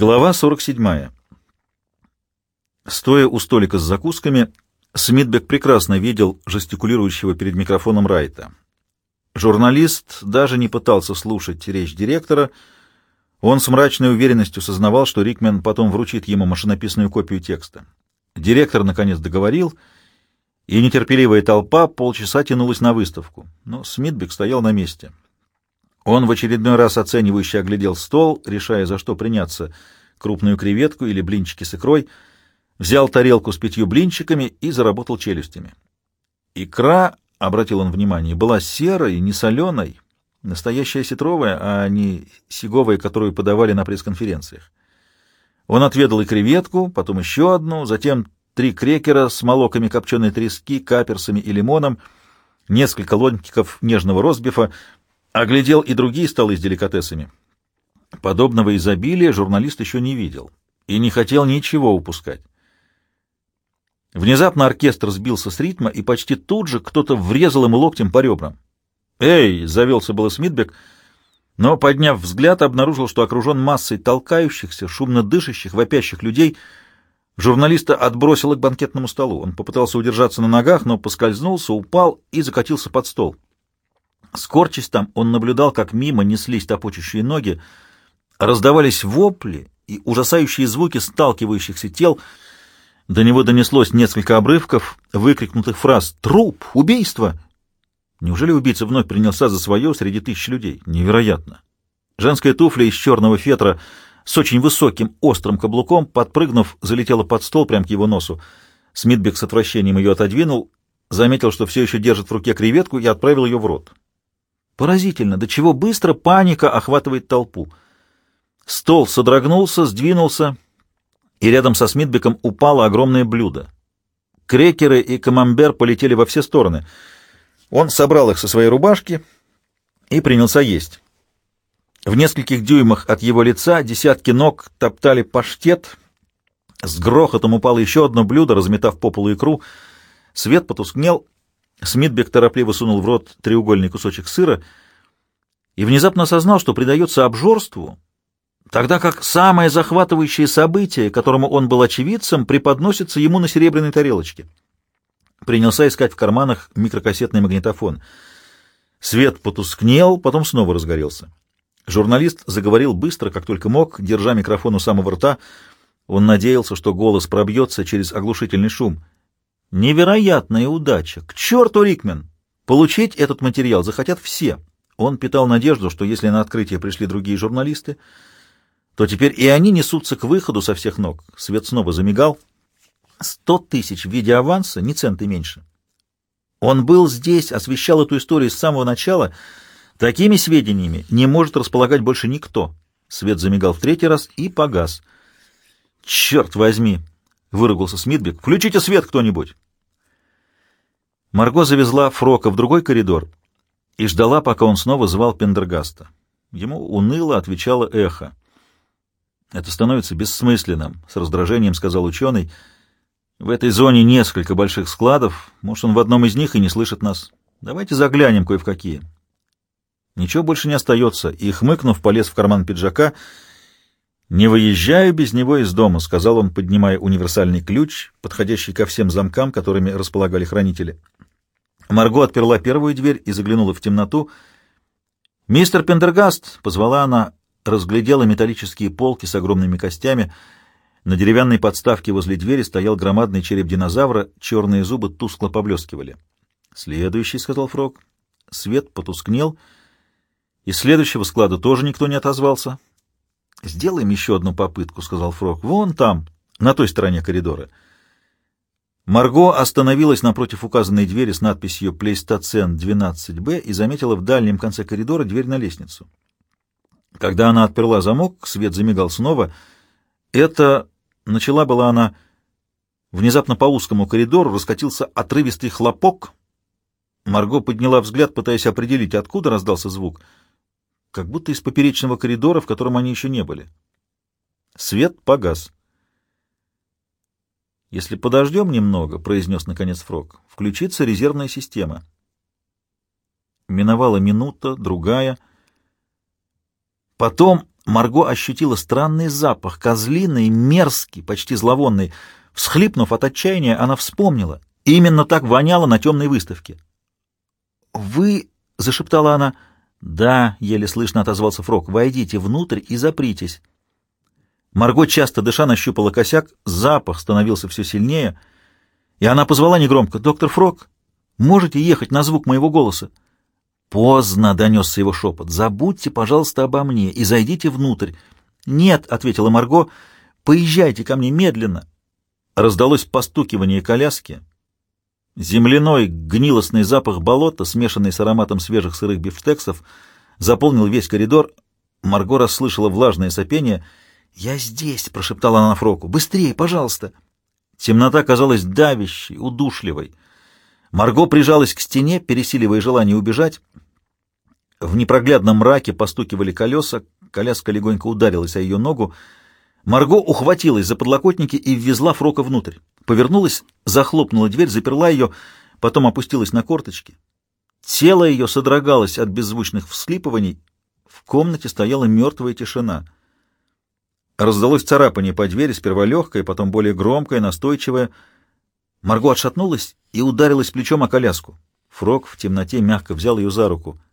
Глава 47. Стоя у столика с закусками, Смитбек прекрасно видел жестикулирующего перед микрофоном Райта. Журналист даже не пытался слушать речь директора. Он с мрачной уверенностью сознавал, что Рикмен потом вручит ему машинописную копию текста. Директор, наконец, договорил, и нетерпеливая толпа полчаса тянулась на выставку. Но Смитбек стоял на месте. Он в очередной раз оценивающе оглядел стол, решая, за что приняться — крупную креветку или блинчики с икрой, взял тарелку с пятью блинчиками и заработал челюстями. Икра, — обратил он внимание, — была серой, не соленой, настоящая сетровая, а не сиговая, которую подавали на пресс-конференциях. Он отведал и креветку, потом еще одну, затем три крекера с молоками копченой трески, каперсами и лимоном, несколько ломтиков нежного ростбифа, Оглядел и другие столы с деликатесами. Подобного изобилия журналист еще не видел и не хотел ничего упускать. Внезапно оркестр сбился с ритма, и почти тут же кто-то врезал ему локтем по ребрам. «Эй!» — завелся было Смитбек, но, подняв взгляд, обнаружил, что окружен массой толкающихся, шумно дышащих, вопящих людей. Журналиста отбросило к банкетному столу. Он попытался удержаться на ногах, но поскользнулся, упал и закатился под стол. Скорчись там, он наблюдал, как мимо неслись топочущие ноги, раздавались вопли и ужасающие звуки сталкивающихся тел. До него донеслось несколько обрывков, выкрикнутых фраз «Труп! Убийство!». Неужели убийца вновь принялся за свое среди тысяч людей? Невероятно. Женская туфля из черного фетра с очень высоким острым каблуком, подпрыгнув, залетела под стол прямо к его носу. Смитбек с отвращением ее отодвинул, заметил, что все еще держит в руке креветку и отправил ее в рот. Поразительно, до чего быстро паника охватывает толпу. Стол содрогнулся, сдвинулся, и рядом со Смитбеком упало огромное блюдо. Крекеры и камамбер полетели во все стороны. Он собрал их со своей рубашки и принялся есть. В нескольких дюймах от его лица десятки ног топтали паштет. С грохотом упало еще одно блюдо, разметав по полу икру. Свет потускнел, Смитбек торопливо сунул в рот треугольный кусочек сыра и внезапно осознал, что предается обжорству, тогда как самое захватывающее событие, которому он был очевидцем, преподносится ему на серебряной тарелочке. Принялся искать в карманах микрокассетный магнитофон. Свет потускнел, потом снова разгорелся. Журналист заговорил быстро, как только мог, держа микрофон у самого рта. Он надеялся, что голос пробьется через оглушительный шум — Невероятная удача! К черту, Рикмен! Получить этот материал захотят все. Он питал надежду, что если на открытие пришли другие журналисты, то теперь и они несутся к выходу со всех ног. Свет снова замигал. Сто тысяч в виде аванса, ни цента меньше. Он был здесь, освещал эту историю с самого начала. Такими сведениями не может располагать больше никто. Свет замигал в третий раз и погас. «Черт возьми!» — выругался Смитбек. «Включите свет кто-нибудь!» Марго завезла Фрока в другой коридор и ждала, пока он снова звал Пендергаста. Ему уныло отвечало эхо. «Это становится бессмысленным», — с раздражением сказал ученый. «В этой зоне несколько больших складов. Может, он в одном из них и не слышит нас. Давайте заглянем кое в какие». Ничего больше не остается, и, хмыкнув, полез в карман пиджака — «Не выезжаю без него из дома», — сказал он, поднимая универсальный ключ, подходящий ко всем замкам, которыми располагали хранители. Марго отперла первую дверь и заглянула в темноту. «Мистер Пендергаст!» — позвала она, разглядела металлические полки с огромными костями. На деревянной подставке возле двери стоял громадный череп динозавра, черные зубы тускло поблескивали. «Следующий», — сказал Фрог. Свет потускнел. Из следующего склада тоже никто не отозвался. «Сделаем еще одну попытку», — сказал Фрог. «Вон там, на той стороне коридора». Марго остановилась напротив указанной двери с надписью «Плейстоцен 12Б» и заметила в дальнем конце коридора дверь на лестницу. Когда она отперла замок, свет замигал снова. Это начала была она... Внезапно по узкому коридору раскатился отрывистый хлопок. Марго подняла взгляд, пытаясь определить, откуда раздался звук — как будто из поперечного коридора, в котором они еще не были. Свет погас. «Если подождем немного», — произнес наконец Фрог, — «включится резервная система». Миновала минута, другая. Потом Марго ощутила странный запах, козлиный, мерзкий, почти зловонный. Всхлипнув от отчаяния, она вспомнила. Именно так воняло на темной выставке. «Вы...» — зашептала она. «Да», — еле слышно отозвался Фрог, — «войдите внутрь и запритесь». Марго, часто дыша, нащупала косяк, запах становился все сильнее, и она позвала негромко, «Доктор Фрог, можете ехать на звук моего голоса?» «Поздно», — донесся его шепот, — «забудьте, пожалуйста, обо мне и зайдите внутрь». «Нет», — ответила Марго, — «поезжайте ко мне медленно». Раздалось постукивание коляски. Земляной гнилостный запах болота, смешанный с ароматом свежих сырых бифштексов, заполнил весь коридор. Марго расслышала влажное сопение. «Я здесь!» — прошептала она Фроку. «Быстрее, пожалуйста!» Темнота казалась давящей, удушливой. Марго прижалась к стене, пересиливая желание убежать. В непроглядном мраке постукивали колеса, коляска легонько ударилась о ее ногу. Марго ухватилась за подлокотники и ввезла Фрока внутрь. Повернулась, захлопнула дверь, заперла ее, потом опустилась на корточки. Тело ее содрогалось от беззвучных всхлипываний. В комнате стояла мертвая тишина. Раздалось царапание по двери, сперва легкое, потом более громкое, настойчивое. Марго отшатнулась и ударилась плечом о коляску. Фрок в темноте мягко взял ее за руку —